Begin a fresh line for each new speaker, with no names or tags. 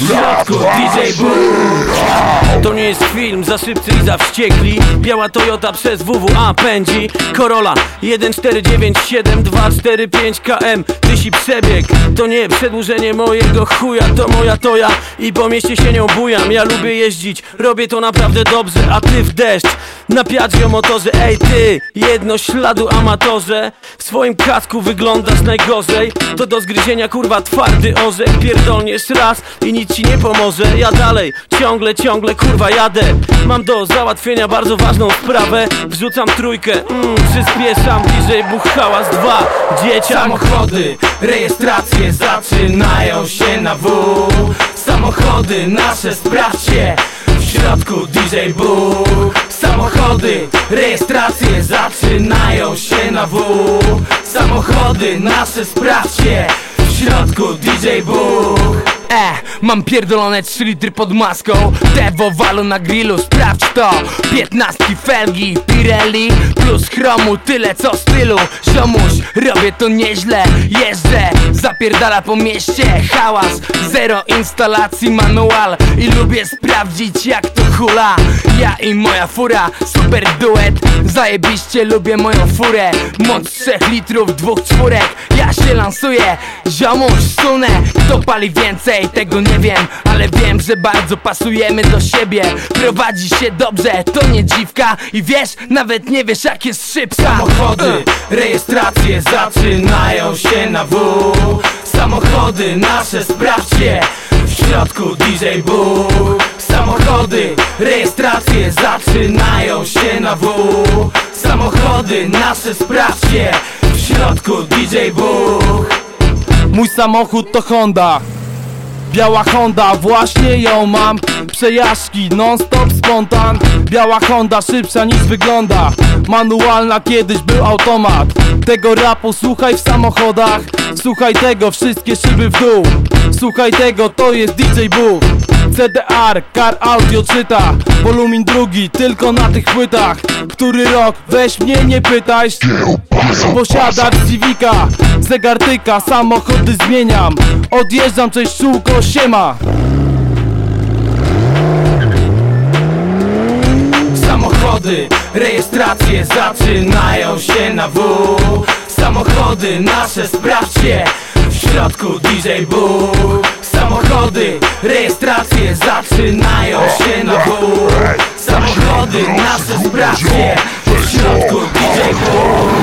W środku DJ Boo. To nie jest film, za szybcy i za wściekli Biała Toyota przez WWA pędzi. Corolla 1497245 km Tysi przebieg To nie przedłużenie mojego chuja To moja toja. I po mieście się nią bujam Ja lubię jeździć, robię to naprawdę dobrze A ty w deszcz. Na Piaggio motorze Ej ty, jedno śladu amatorze. W swoim kasku wyglądasz najgorzej. To do zgryzienia kurwa twardy orzech. Pierdolniesz raz i nic ci nie pomoże Ja dalej, ciągle, ciągle kurwa jadę. Mam do załatwienia bardzo ważną sprawę. Wrzucam trójkę, mm, przyspieszam. DJ Buch Hałas 2 Dzieciak
Samochody, rejestracje zaczynają się na W. Samochody nasze sprawdźcie. W środku DJ Bóg. Samochody, rejestracje zaczynają się na W. Samochody nasze sprawdźcie. W środku DJ Bóg E, mam pierdolone 3 litry pod maską. Devo walu na grillu, sprawdź to. Piętnastki felgi, Pirelli Plus chromu, tyle co stylu. Ziomuś, robię to nieźle Jeżdżę, zapierdala po mieście Hałas, zero instalacji, manual. I lubię sprawdzić jak to hula. Ja i moja fura, super duet. Zajebiście lubię moją furę. Moc 3 litrów, dwóch czwórek. Ja się lansuję, ziomuś, sunę. Kto pali więcej, tego nie wiem. Ale wiem, że bardzo pasujemy do siebie. Prowadzi się dobrze, to nie dziwka. I wiesz, nawet nie wiesz jak jest szybka. Samochody, rejestracje zaczynają się na W Samochody nasze sprawdźcie. W środku DJ Bóg Samochody, rejestracje zaczynają się na W. Samochody nasze sprawdźcie. W środku DJ Bóg
Mój samochód to Honda. Biała Honda, właśnie ją mam. Przejażdżki, non stop spontan. Biała Honda, szybsza niż wygląda. Manualna, kiedyś był automat. Tego rapu słuchaj w samochodach Słuchaj tego, wszystkie szyby w dół. Słuchaj tego, to jest DJ Boo CDR, Car Audio czyta. Wolumin drugi, tylko na tych płytach. Który rok? Weź mnie nie pytaj. Posiadacz Civica Zegartyka, samochody zmieniam. Odjeżdżam, cześć czółko, siema.
Samochody, rejestracje zaczynają się na W Samochody nasze sprawdźcie. W środku DJ Bóg Samochody, rejestracje zaczynają się na W Samochody nasze sprawdźcie. W środku DJ Bóg